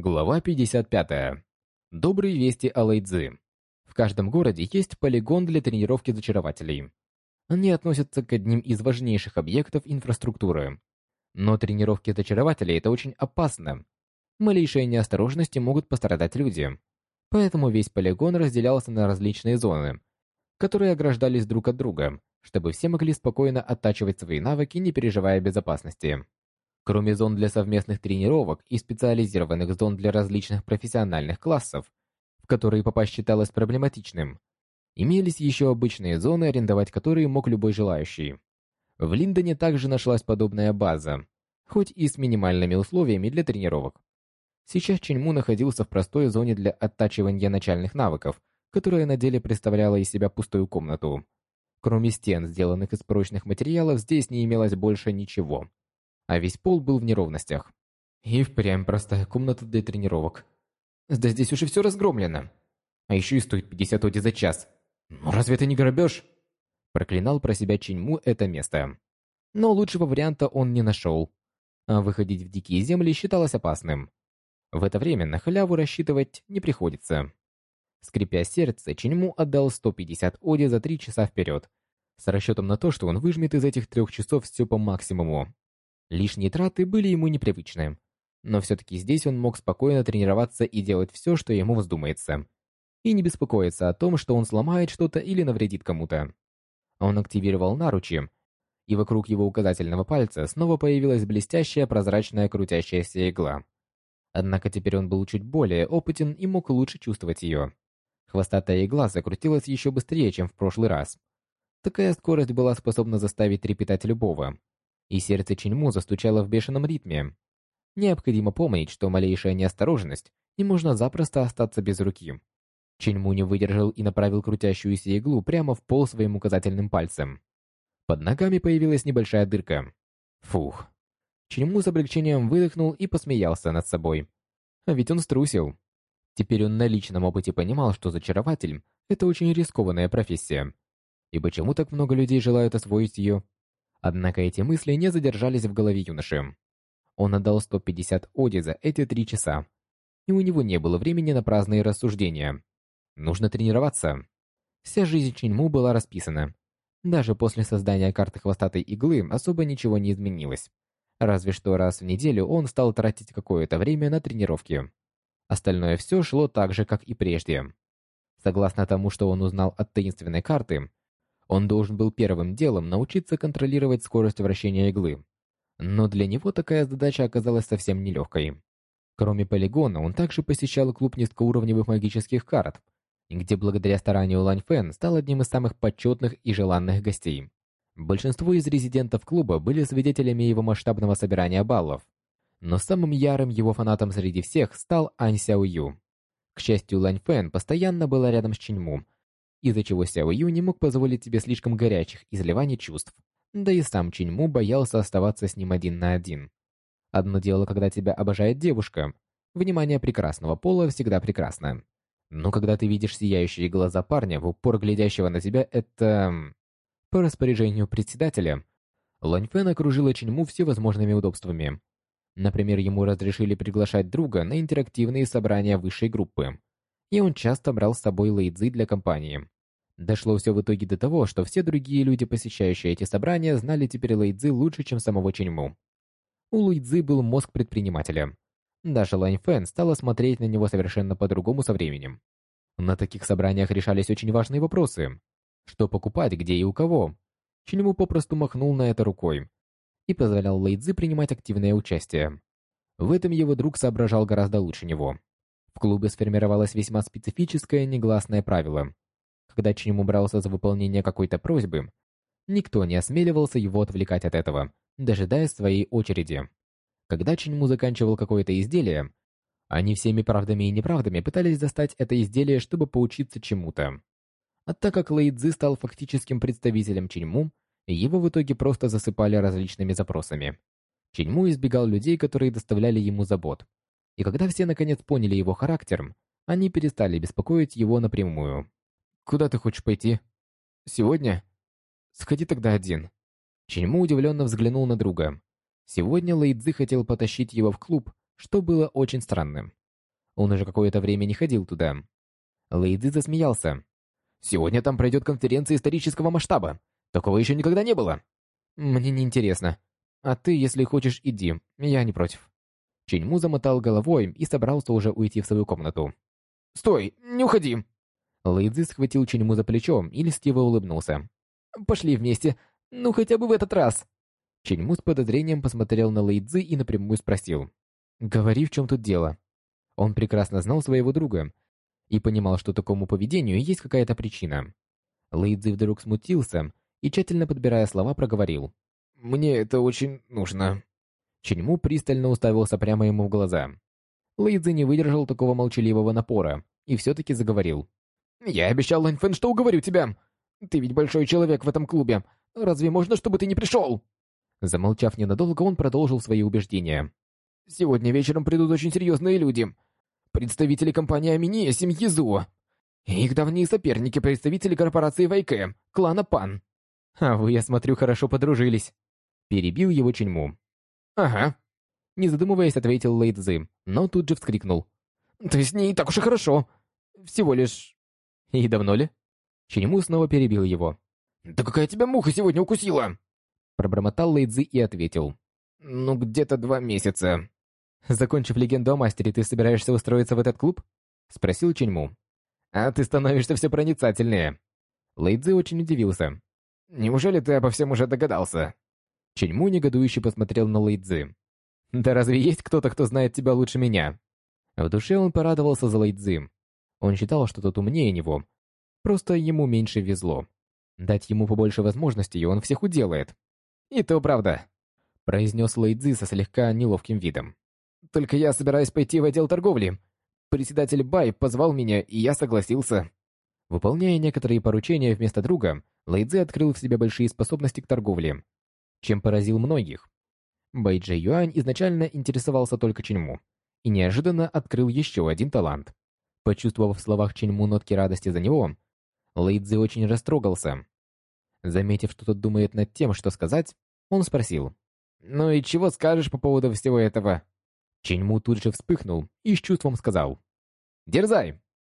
Глава 55. Добрые вести о Лэйдзи. В каждом городе есть полигон для тренировки зачарователей. Они относятся к одним из важнейших объектов инфраструктуры. Но тренировки зачарователей – это очень опасно. Малейшие неосторожности могут пострадать люди. Поэтому весь полигон разделялся на различные зоны, которые ограждались друг от друга, чтобы все могли спокойно оттачивать свои навыки, не переживая безопасности. Кроме зон для совместных тренировок и специализированных зон для различных профессиональных классов, в которые попасть считалось проблематичным, имелись еще обычные зоны, арендовать которые мог любой желающий. В Линдоне также нашлась подобная база, хоть и с минимальными условиями для тренировок. Сейчас Ченьму находился в простой зоне для оттачивания начальных навыков, которая на деле представляла из себя пустую комнату. Кроме стен, сделанных из прочных материалов, здесь не имелось больше ничего а весь пол был в неровностях. И впрямь простая комната для тренировок. Да здесь уже все разгромлено. А еще и стоит 50 оди за час. Ну разве это не грабеж? Проклинал про себя Чиньму это место. Но лучшего варианта он не нашел. А выходить в дикие земли считалось опасным. В это время на халяву рассчитывать не приходится. Скрипя сердце, Чиньму отдал 150 оди за 3 часа вперед, с расчетом на то, что он выжмет из этих трех часов все по максимуму. Лишние траты были ему непривычны. Но все-таки здесь он мог спокойно тренироваться и делать все, что ему вздумается. И не беспокоиться о том, что он сломает что-то или навредит кому-то. Он активировал наручи, и вокруг его указательного пальца снова появилась блестящая прозрачная крутящаяся игла. Однако теперь он был чуть более опытен и мог лучше чувствовать ее. Хвостатая игла закрутилась еще быстрее, чем в прошлый раз. Такая скорость была способна заставить трепетать любого и сердце Чиньму застучало в бешеном ритме. Необходимо помнить, что малейшая неосторожность, и можно запросто остаться без руки. Чиньму не выдержал и направил крутящуюся иглу прямо в пол своим указательным пальцем. Под ногами появилась небольшая дырка. Фух. Чиньму с облегчением выдохнул и посмеялся над собой. А ведь он струсил. Теперь он на личном опыте понимал, что зачарователь – это очень рискованная профессия. И почему так много людей желают освоить ее? Однако эти мысли не задержались в голове юноши. Он отдал 150 оди за эти три часа, и у него не было времени на праздные рассуждения. Нужно тренироваться. Вся жизнь Чиньму была расписана. Даже после создания карты хвостатой иглы особо ничего не изменилось. Разве что раз в неделю он стал тратить какое-то время на тренировки. Остальное все шло так же, как и прежде. Согласно тому, что он узнал от таинственной карты, он должен был первым делом научиться контролировать скорость вращения иглы. Но для него такая задача оказалась совсем нелегкой. Кроме полигона, он также посещал клуб низкоуровневых магических карт, где благодаря старанию Лань Фэн стал одним из самых почетных и желанных гостей. Большинство из резидентов клуба были свидетелями его масштабного собирания баллов, но самым ярым его фанатом среди всех стал Ань Сяо Ю. К счастью, Лань Фэн постоянно была рядом с Чиньму, из-за чего Сяо Ю не мог позволить себе слишком горячих изливаний чувств. Да и сам Чинь Му боялся оставаться с ним один на один. Одно дело, когда тебя обожает девушка. Внимание прекрасного пола всегда прекрасно. Но когда ты видишь сияющие глаза парня, в упор глядящего на тебя, это... По распоряжению председателя, Лань Фэн окружила Чиньму всевозможными удобствами. Например, ему разрешили приглашать друга на интерактивные собрания высшей группы и он часто брал с собой Лэйдзи для компании. Дошло все в итоге до того, что все другие люди, посещающие эти собрания, знали теперь Лэйдзи лучше, чем самого Ченьму. У Лэйдзи был мозг предпринимателя. Даже Лань Фэн стала смотреть на него совершенно по-другому со временем. На таких собраниях решались очень важные вопросы. Что покупать, где и у кого. Ченьму попросту махнул на это рукой и позволял Лэйдзи принимать активное участие. В этом его друг соображал гораздо лучше него. В клубе сформировалось весьма специфическое негласное правило. Когда Чиньму брался за выполнение какой-то просьбы, никто не осмеливался его отвлекать от этого, дожидаясь своей очереди. Когда Чиньму заканчивал какое-то изделие, они всеми правдами и неправдами пытались достать это изделие, чтобы поучиться чему-то. А так как Лэйдзи стал фактическим представителем Чиньму, его в итоге просто засыпали различными запросами. Чиньму избегал людей, которые доставляли ему забот, и когда все наконец поняли его характер, они перестали беспокоить его напрямую. «Куда ты хочешь пойти?» «Сегодня?» «Сходи тогда один». Ченьму удивленно взглянул на друга. Сегодня Лэйдзи хотел потащить его в клуб, что было очень странным. Он уже какое-то время не ходил туда. Лэйдзи засмеялся. «Сегодня там пройдет конференция исторического масштаба. Такого еще никогда не было». «Мне не интересно. А ты, если хочешь, иди. Я не против». Ченьму замотал головой и собрался уже уйти в свою комнату. «Стой! Не уходи!» Лэйдзи схватил Ченьму за плечо и льстиво улыбнулся. «Пошли вместе. Ну, хотя бы в этот раз!» Ченьму с подозрением посмотрел на Лэйдзи и напрямую спросил. «Говори, в чем тут дело?» Он прекрасно знал своего друга и понимал, что такому поведению есть какая-то причина. Лэйдзи вдруг смутился и, тщательно подбирая слова, проговорил. «Мне это очень нужно». Ченьму пристально уставился прямо ему в глаза. Лэйдзи не выдержал такого молчаливого напора и все-таки заговорил. «Я обещал Лань Фэн, что уговорю тебя. Ты ведь большой человек в этом клубе. Разве можно, чтобы ты не пришел?» Замолчав ненадолго, он продолжил свои убеждения. «Сегодня вечером придут очень серьезные люди. Представители компании Аминия семьи Зу. их давние соперники, представители корпорации Вайке, клана Пан. А вы, я смотрю, хорошо подружились. Перебил его Ченьму. Ага. Не задумываясь, ответил Лэйдзы, но тут же вскрикнул. То есть не так уж и хорошо. Всего лишь... И давно ли? Ченьму снова перебил его. «Да какая тебя муха сегодня укусила?» Пробормотал Лэйдзи и ответил. «Ну, где-то два месяца». «Закончив легенду о мастере, ты собираешься устроиться в этот клуб?» — спросил Ченьму. «А ты становишься все проницательнее». Лэйдзи очень удивился. «Неужели ты обо всем уже догадался?» Ченьму негодующе посмотрел на Лэйдзи. «Да разве есть кто-то, кто знает тебя лучше меня?» В душе он порадовался за Лэйдзи. Он считал, что тот умнее него. Просто ему меньше везло. Дать ему побольше возможностей, и он всех уделает. «И то правда», — произнес Лэйдзи со слегка неловким видом. Только я собираюсь пойти в отдел торговли. Председатель Бай позвал меня, и я согласился. Выполняя некоторые поручения вместо друга, Лэйдзи открыл в себе большие способности к торговле, чем поразил многих. Бай Джей Юань изначально интересовался только Ченьму и неожиданно открыл еще один талант. Почувствовав в словах Ченьму нотки радости за него, Лэйдзи очень растрогался. Заметив, что тот думает над тем, что сказать, он спросил. «Ну и чего скажешь по поводу всего этого?» Ченьму тут же вспыхнул и с чувством сказал. «Дерзай!»